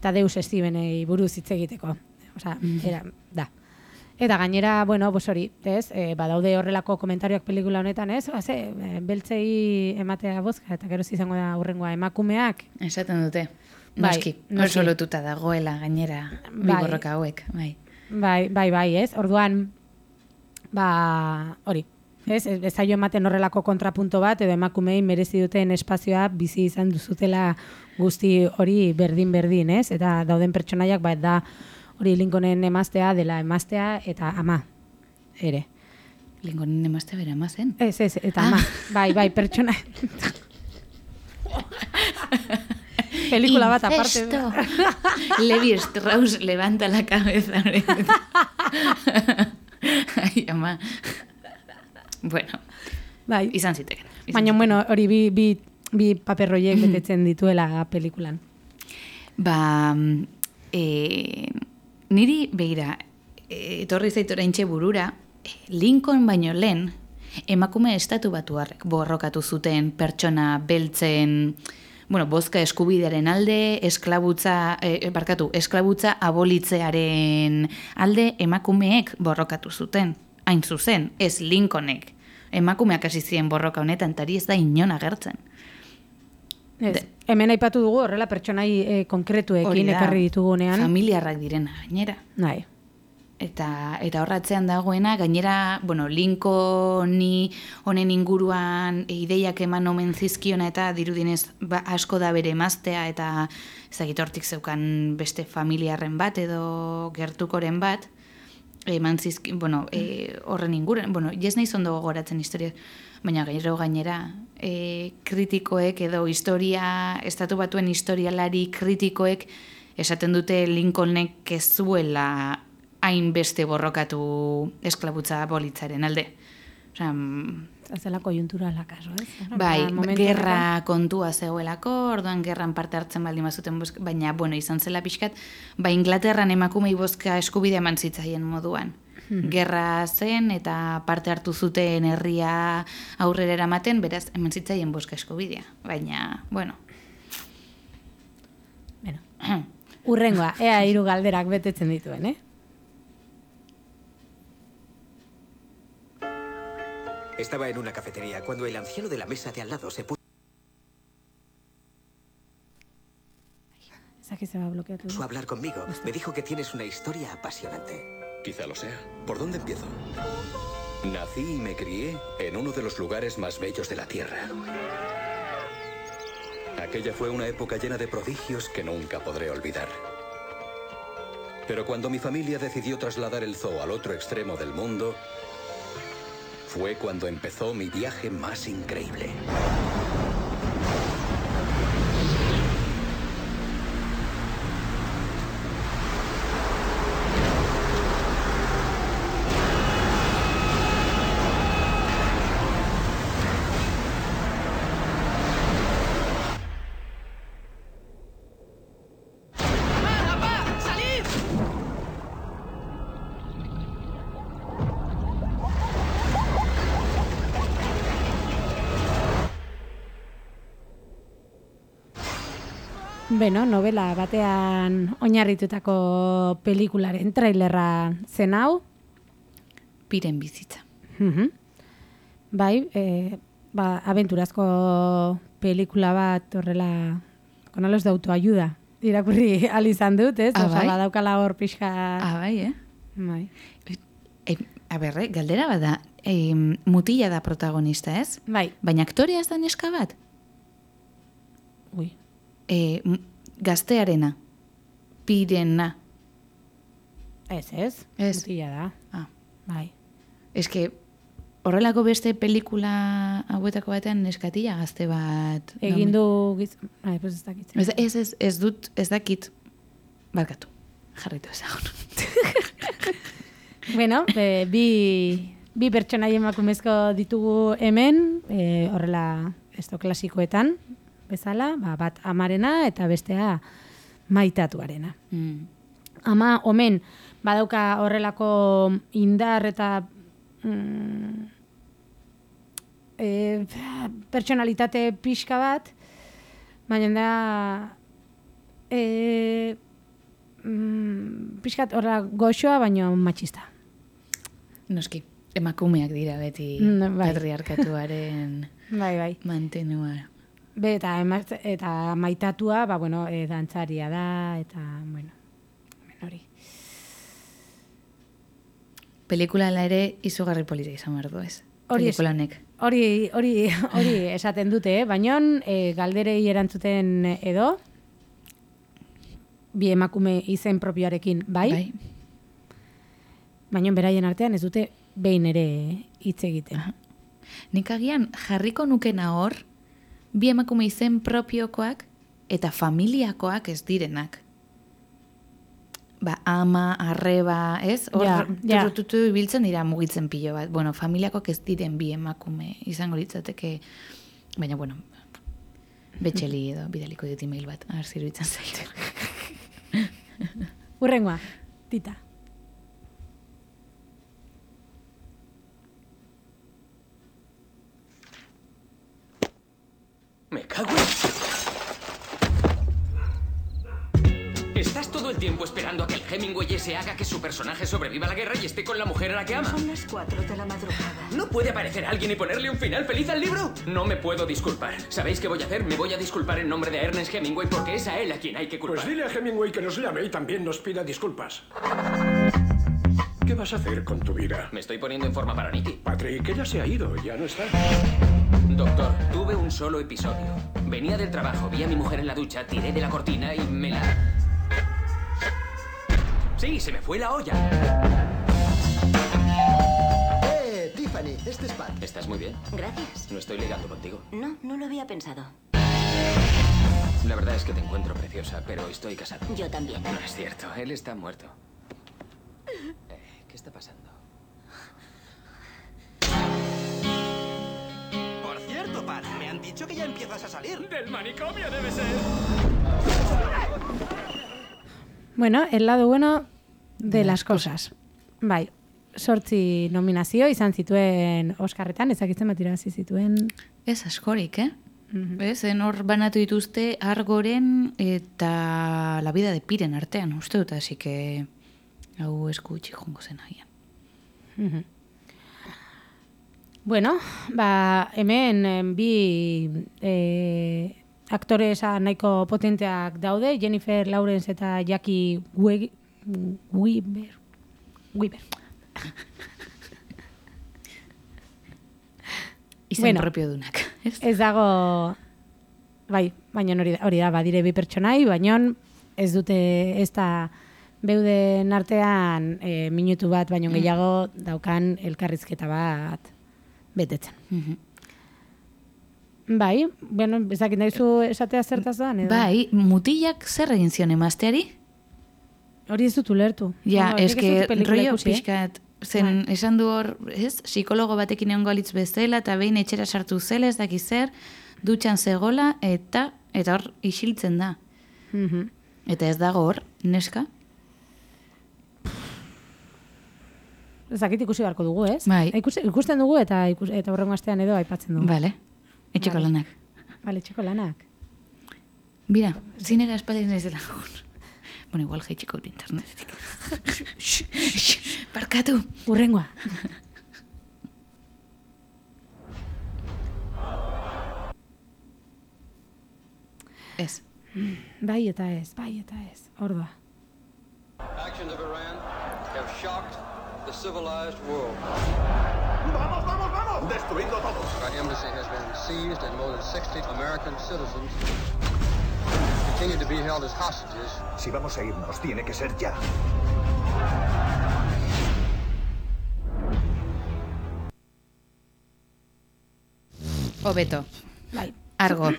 Tadeus Stevenei buruz hitz egiteko. Osea, era, da. Eta gainera, bueno, pues hori, ez, e, badaude horrelako komentarioak pelikula honetan, ez, Oase, e, beltzei ematea bozka, eta gero izango da hurrengoa emakumeak, esaten dute. Bai, Noski, noski. oso lotuta dagoela gainera Bai. borroka hauek, bai. Bai, bai, bai, ez? Orduan, ba, hori, ez? Ez zaio ematen horrelako kontrapunto bat, edo emakumei merezi duten espazioa bizi izan duzutela guzti hori berdin-berdin, ez? Eta dauden pertsonaiak, ba, da hori Lincolnen emaztea dela emaztea eta ama, ere. Lincolnen emazte bera mazen. Ez, ez, eta ama, bai, bai, pertsona... (laughs) Pelikula bat aparte. Incesto. Levi Strauss levanta la cabeza. (laughs) Ai, ama. Bueno, Bai, izan ziteken. Baina, bueno, hori bi, bi, bi paperroiek betetzen dituela pelikulan. Ba, e, niri, begira, e, etorri zait oraintxe burura, Lincoln baino lehen, emakume estatu batuarrek borrokatu zuten pertsona beltzen, bueno, bozka eskubidearen alde, esklabutza, eh, barkatu, esklabutza abolitzearen alde emakumeek borrokatu zuten. Hain zuzen, ez Lincolnek. Emakumeak hasi ziren borroka honetan, tari ez da inon agertzen. Ez, hemen aipatu dugu horrela pertsonai e, konkretuekin ekarri ditugunean. Familiarrak direna, gainera. Bai. Eta, eta horratzean dagoena, gainera, bueno, Lincolni honen inguruan ideiak eman omen zizkiona eta dirudinez ba, asko da bere emaztea eta ezagit hortik zeukan beste familiarren bat edo gertukoren bat, eman zizki, bueno, e, horren inguruan, bueno, jes nahi zondo gogoratzen historia, baina gero gainera e, kritikoek edo historia, estatu batuen historialari kritikoek esaten dute Lincolnek ez zuela hainbeste borrokatu esklabutza bolitzaren alde. Osea, Zela koiuntura lakaso, ez? Bai, Ba, gerra kontua zegoelako, orduan gerran parte hartzen baldin bazuten baina, bueno, izan zela pixkat, ba, Inglaterran emakumei bozka eskubidea eman zitzaien moduan. Mhm. Gerra zen eta parte hartu zuten herria aurrera eramaten, beraz, eman zitzaien bozka eskubidea. Baina, bueno. Bueno. (clears throat) Urrengoa, ea hiru galderak betetzen dituen, eh? Estaba en una cafetería cuando el anciano de la mesa de al lado se puso Esa que se va a hablar conmigo. Me dijo que tienes una historia apasionante. Quizá lo sea. ¿Por dónde empiezo? Nací y me crié en uno de los lugares más bellos de la Tierra. Aquella fue una época llena de prodigios que nunca podré olvidar. Pero cuando mi familia decidió trasladar el zoo al otro extremo del mundo, fue cuando empezó mi viaje más increíble. Beno, novela batean oinarritutako pelikularen trailerra zen hau. Piren bizitza. Mhm. Bai, e, ba, aventurazko pelikula bat horrela con alos de autoayuda irakurri (laughs) al izan dut, ez? Ah, bai? badaukala hor pixka... Ah, bai, eh? Bai. E, a ber, eh, galdera bada, e, mutila da protagonista, ez? Bai. Baina aktorea ez da neska bat? Ui. E, gaztearena. Pirena. Ez, ez? Ez. Mutila da. Ah. Bai. Ez que, horrelako beste pelikula hauetako batean neskatila gazte bat. Egin du... Giz... Bai, pues ez dakit. Ez, ez, ez, ez dut, ez dakit. Barkatu. Jarritu ezagun. (laughs) bueno, e, bi, bi pertsonai emakumezko ditugu hemen, e, horrela esto klasikoetan, bezala, ba, bat amarena eta bestea maitatuarena. Mm. Ama, omen, badauka horrelako indar eta mm, e, pertsonalitate pixka bat, baina da e, mm, pixkat horrela goxoa, baina matxista. Noski, emakumeak dira beti Mm, bai. patriarkatuaren Bai, bai. mantenua. Be, eta, emaz- eta maitatua, ba, bueno, e, dantzaria da, eta, bueno, hemen hori. Pelikula ere izugarri polita izan behar du ez. Hori es-. Hori, hori, hori esaten dute, eh? baina e, galderei erantzuten edo, bi emakume izen propioarekin, bai? Bai. Baina beraien artean ez dute behin ere hitz egiten. Nik agian jarriko nukena hor, bi emakume izen propiokoak eta familiakoak ez direnak. Ba, ama, arreba, ez? Hor, Ja, ja. ibiltzen dira mugitzen pilo bat. Bueno, familiakoak ez diren bi emakume izango litzateke, baina, bueno, betxeli edo bidaliko dit email bat, arzi iruditzen zaitu. Urrengoa, tita. Me cago en... Estás todo el tiempo esperando a que el Hemingway ese haga que su personaje sobreviva a la guerra y esté con la mujer a la que ama. Son las cuatro de la madrugada. ¿No puede aparecer alguien y ponerle un final feliz al libro? No me puedo disculpar. ¿Sabéis qué voy a hacer? Me voy a disculpar en nombre de Ernest Hemingway porque es a él a quien hay que culpar. Pues dile a Hemingway que nos llame y también nos pida disculpas. ¿Qué vas a hacer con tu vida? Me estoy poniendo en forma para Nicky. Patrick, ella se ha ido, ya no está. Doctor, tuve un solo episodio. Venía del trabajo, vi a mi mujer en la ducha, tiré de la cortina y me la... Sí, se me fue la olla. ¡Eh, Tiffany! Este es Pat. ¿Estás muy bien? Gracias. No estoy ligando contigo. No, no lo había pensado. La verdad es que te encuentro preciosa, pero estoy casado. Yo también. No es cierto, él está muerto. ¿Qué está pasando? Por cierto, Pat, me han dicho que ya empiezas a salir. Del manicomio debe ser. Bueno, el lado bueno de las cosas. Bai, sortzi nominazio izan zituen Oscarretan, ezakitzen bat irabazi zituen. Ez askorik, eh? Ez, en hor banatu dituzte argoren eta la vida de piren artean, uste dut, así que hau esku jongo zen agian. Mhm. Bueno, ba, hemen em, bi e, aktoresa nahiko potenteak daude, Jennifer Lawrence eta Jackie We- Weaver. Weaver. Izen propio dunak. Ez? Ez dago, bai, baina hori da, hori da, badire bi pertsonai, baina ez dute ez da beuden artean e, minutu bat, baino Mm. gehiago daukan elkarrizketa bat betetzen. Mhm. Bai, bueno, ezakit nahizu esatea zertaz doan, edo? Bai, mutilak zer egin zion emazteari? Hori ez dut ulertu. Ja, que pelikula rollo pixkat, zen esan du hor, ez, psikologo batekin egon galitz bezala, eta behin etxera sartu zela, ez dakiz zer, dutxan zegola, eta eta hor isiltzen da. Mhm. Eta ez dago hor, neska? Ezakit ikusi beharko dugu, ez? Bai. Ikusi, ikusten dugu eta ikus, eta horrengo astean edo aipatzen dugu. Vale, etxeko Vale. lanak. Vale, etxeko lanak. Bira, zinera espaldin ez dela Bueno, igual jaitxiko dut internetetik. Barkatu. Urrengoa. Ez. Bai eta ez, bai eta ez. Hor da. Actions of Iran have shocked the civilized world. ¡Vamos, vamos, vamos! ¡Destruidlo todo! Our embassy has been seized and more than 60 American citizens continue to be held as hostages. Si vamos a irnos, tiene que ser ya. Hobeto. Bai. Argo.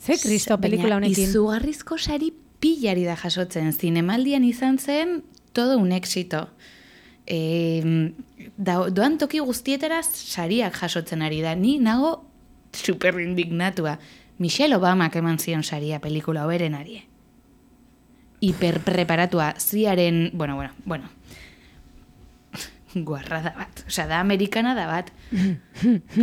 Ze kristo pelikula honekin. izugarrizko sari pilari da jasotzen. Zinemaldian izan zen todo un éxito. E, da, doan toki guztietara sariak jasotzen ari da. Ni nago super indignatua. Michelle Obamak eman zion saria pelikula oberen. Hiperpreparatua, ziaren, bueno, bueno, bueno. Guarra da bat. Osea, da amerikana da bat.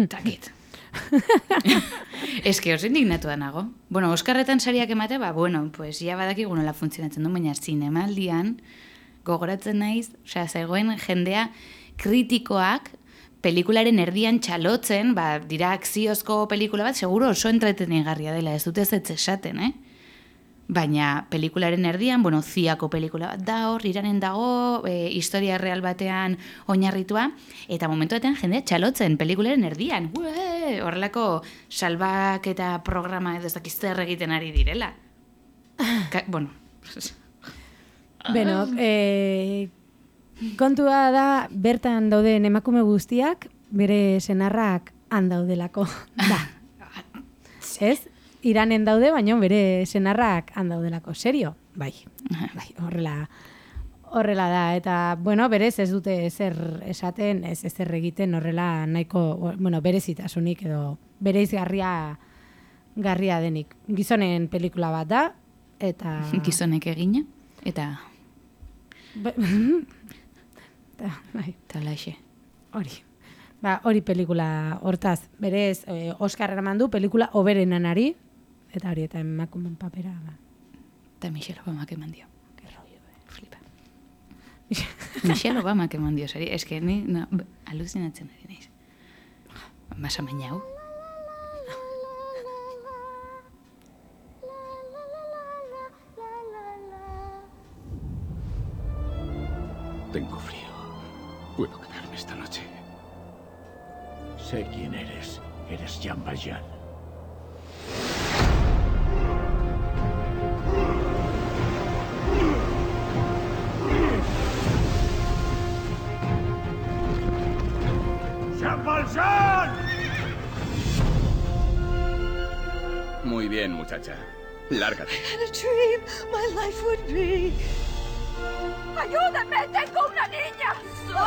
Takit. (laughs) Ez que oso indignatu nago. Bueno, Oskarretan sariak emate, ba, bueno, pues ja badakigu nola funtzionatzen du, baina zinemaldian gogoratzen naiz, osea, zegoen jendea kritikoak pelikularen erdian txalotzen, ba, dira akziozko pelikula bat, seguro oso entretenigarria dela, ez dute ez esaten, eh? Baina pelikularen erdian, bueno, ziako pelikula bat da hor, iranen dago, e, historia real batean oinarritua, eta momentu batean jende txalotzen pelikularen erdian. Ue, horrelako salbak eta programa edo ez dakiz zer egiten ari direla. Ka, bueno, Beno, e, kontua da, bertan dauden emakume guztiak, bere senarrak han daudelako. (laughs) Da. Ez? Iranen daude, baina bere senarrak han daudelako. Serio? Bai. Bai, horrela horrela da eta bueno, berez ez dute ezer esaten, ez ezer egiten horrela nahiko, bueno, berezitasunik edo bereizgarria garria denik. Gizonen pelikula bat da eta (laughs) gizonek egina, eta Ba- (laughs) Ta, bai. talaxe. Hori. Ba, hori pelikula hortaz, berez, eh, Oscar eraman du pelikula oberenanari, eta hori eta emakumen papera. Ba. Eta Michelle Obama eman dio. Flipa. Michelle (laughs) Obama eman dio, sari. Ez que ni, no, aluzinatzen ari naiz. Masa hau. Tengo frío. Puedo quedarme esta noche. Sé quién eres. Eres Jean Valjean. ¡Jean Valjean! Muy bien, muchacha. Lárgate. In a dream, my life would be. Ayúdame, tengo una niña. So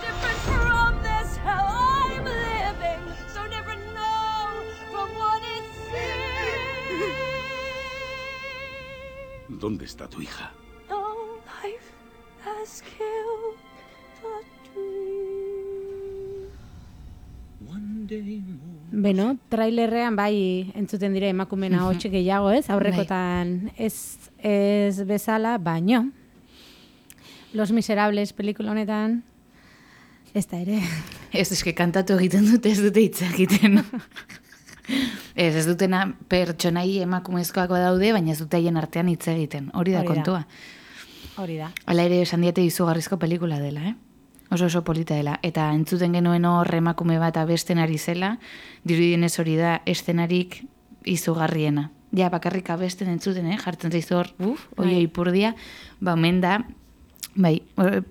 different from this hell I'm living. So different, no, from what it seems. ¿Dónde está tu hija? No life has killed the dream. One day more. Beno, trailerrean bai entzuten dire emakumena Mhm. hotxe (laughs) gehiago, ez? Aurrekotan ez, ez bezala, baino. Los Miserables pelikula honetan, ez da ere. Ez, eske kantatu egiten dute, ez dute hitz egiten. (laughs) ez, ez dutena pertsonai emakumezkoak daude, baina ez dute haien artean hitz egiten. Hori da Hori da. kontua. Hori da. Hala ere esan diete izugarrizko pelikula dela, eh? Oso oso polita dela. Eta entzuten genuen hor emakume bat abesten ari zela, dirudienez hori da estenarik izugarriena. Ja, bakarrik abesten entzuten, eh? Jartzen zaizu hor, uf, oio Bai. ipurdia, ba, omen da, bai,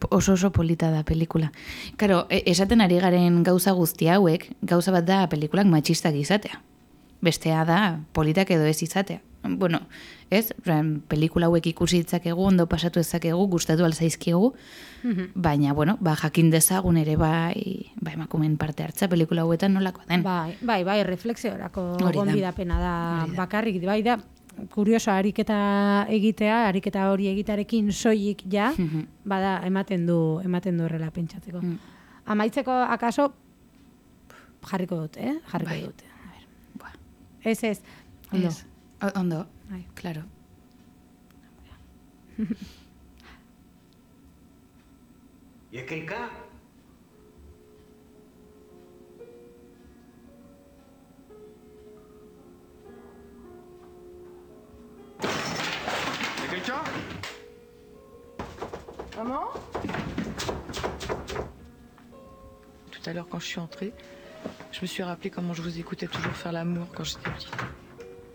oso oso polita da pelikula. Karo, e- esaten ari garen gauza guzti hauek, gauza bat da pelikulak matxistak izatea. Bestea da politak edo ez izatea. Bueno, ez? Pelikula hauek ikusi ditzakegu, ondo pasatu ezakegu, gustatu alzaizkigu, Mhm. baina, bueno, ba, jakin dezagun ere bai, ba, emakumen parte hartza pelikula hauetan nolakoa den. Bai, bai, bai, reflexiorako gonbidapena da, da. bakarrik, bai da, kurioso ariketa egitea, ariketa hori egitarekin soilik ja, Mhm. bada ematen du, ematen du horrela pentsatzeko. Amaitzeko akaso jarriko dut, eh? Jarriko Bai. dut. A ver. Ez ez. Ondo. Ez. Ondo, Bai. claro. (laughs) Y quelqu'un ¿De quelqu'un Maman Tout à l'heure, quand je suis entrée, je me suis rappelé comment je vous écoutais toujours faire l'amour quand j'étais petite.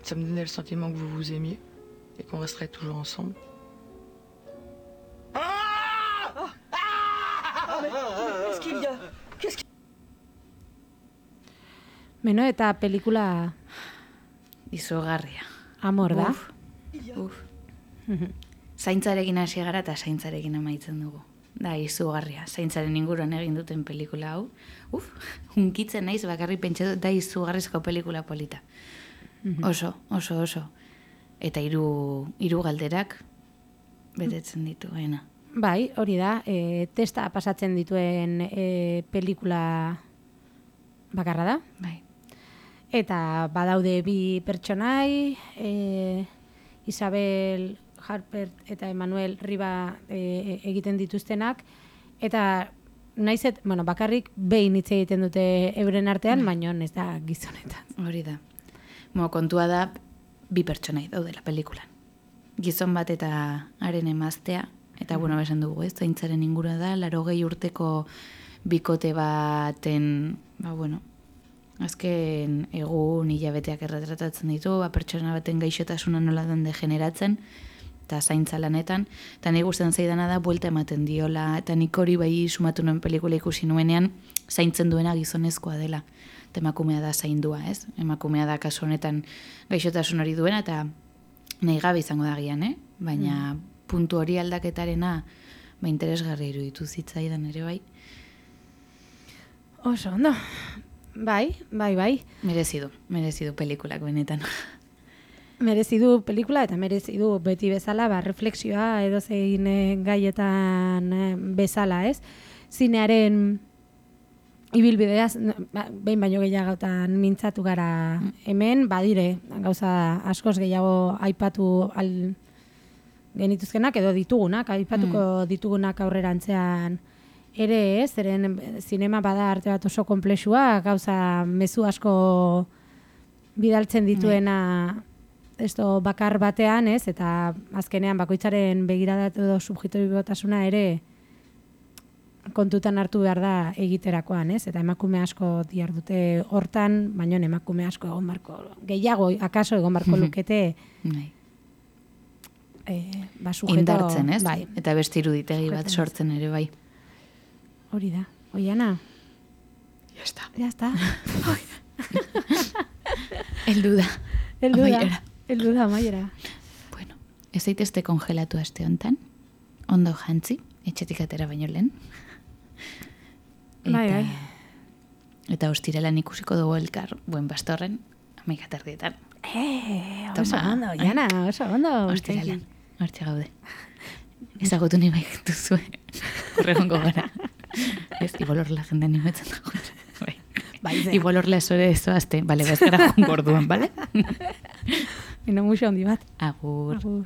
Ça me donnait le sentiment que vous vous aimiez et qu'on resterait toujours ensemble. Ah, mais- mais Qu'est-ce qu'il y a? Qu'est-ce qu'il eta pelikula Izugarria. amor da? Uf, uf. Zaintzarekin hasi gara eta zaintzarekin amaitzen dugu. Da, izugarria. Zaintzaren inguruan egin duten pelikula hau. Uf, hunkitzen naiz bakarrik pentsatu da izugarrizko pelikula polita. Mhm. Oso, oso, oso. Eta hiru hiru galderak betetzen ditu, ena. Bai, hori da, e, testa pasatzen dituen e, pelikula bakarra da. Bai. Eta badaude bi pertsonai, e, Isabel Harper eta Emanuel Riba e, egiten dituztenak, eta naizet, bueno, bakarrik behin hitz egiten dute euren artean, baino ez da gizonetan. Hori da. Mo, kontua da, bi pertsonai daudela pelikulan. Gizon bat eta haren emaztea, eta bueno, esan dugu, ez, zaintzaren ingura da, laro gehi urteko bikote baten, ba, bueno, azken egun hilabeteak erretratatzen ditu, ba, pertsona baten gaixotasuna nola den degeneratzen, eta zaintza lanetan, eta nahi gusten zaidana da buelta ematen diola, eta nik hori bai sumatu nuen pelikula ikusi nuenean, zaintzen duena gizonezkoa dela. Eta emakumea da zaindua, ez? Emakumea da kasu honetan gaixotasun hori duena, eta nahi gabe izango da gian, eh? Baina puntu hori aldaketarena, ba, interesgarri iruditu zitzaidan ere bai. Oso, ondo. Bai, bai, bai. Merezi du, merezi du pelikulak benetan. Merezi du pelikula eta merezi du beti bezala ba, refleksioa edo zein eh, gaietan eh, bezala, ez? Zinearen ibilbideaz, ba, behin baino gehiagotan mintzatu gara hemen, badire, gauza askoz gehiago aipatu al genituzkenak edo ditugunak, aipatuko ditugunak aurrerantzean ere ez, zeren zinema bada arte bat oso komplexua, gauza mezu asko bidaltzen dituena esto bakar batean, ez, eta azkenean bakoitzaren begirada edo subjektibotasuna ere kontutan hartu behar da egiterakoan, ez? Eta emakume asko diar dute hortan, baina emakume asko egon barko, gehiago, akaso egon barko Mhm. lukete, eh, ba, sujeto, Indartzen, ez? Bai, Eta beste iruditegi bat sortzen ere bai. hori da. Oiana? Ya está. Ya está. (laughs) Heldu da. Heldu da. Heldu da, maiera. Ez zaitezte kongelatu aste hontan. Ondo jantzi, etxetik atera baino lehen. Bai, bai. Eta ostiralan ikusiko dugu elkar, buen bastorren, amaika tardietan. Eh, oso ondo. Oiana, oso ondo. Ostiralan, hortxe gaude. Ezagutu nahi bai duzu, horregongo gara. Ez, igual horrela jende animetzen dago. Bai. Bai. Igual horrela zore ez oazte. Bale, bez gara joan gorduan, bale? Ino muxo handi bat. Agur. Agur.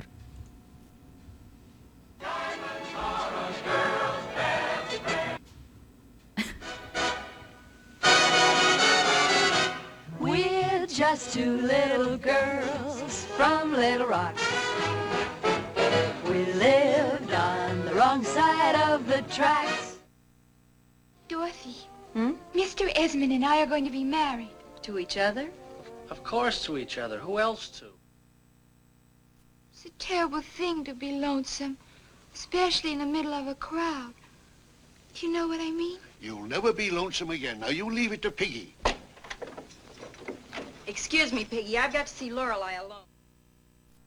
We're just two little girls from Little Rock. We lived on the wrong side of the tracks. Dorothy, Hmm? Mr. Esmond and I are going to be married. To each other? Of course to each other. Who else to? It's a terrible thing to be lonesome, especially in the middle of a crowd. Do you know what I mean? You'll never be lonesome again. Now you leave it to Piggy. Excuse me, Piggy. I've got to see Lorelei alone.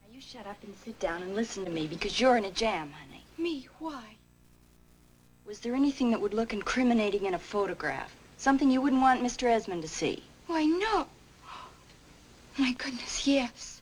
Now you shut up and sit down and listen to me because you're in a jam, honey. Me? Why? Was there anything that would look incriminating in a photograph? Something you wouldn't want Mr. Esmond to see? Why, no. (gasps) My goodness, yes.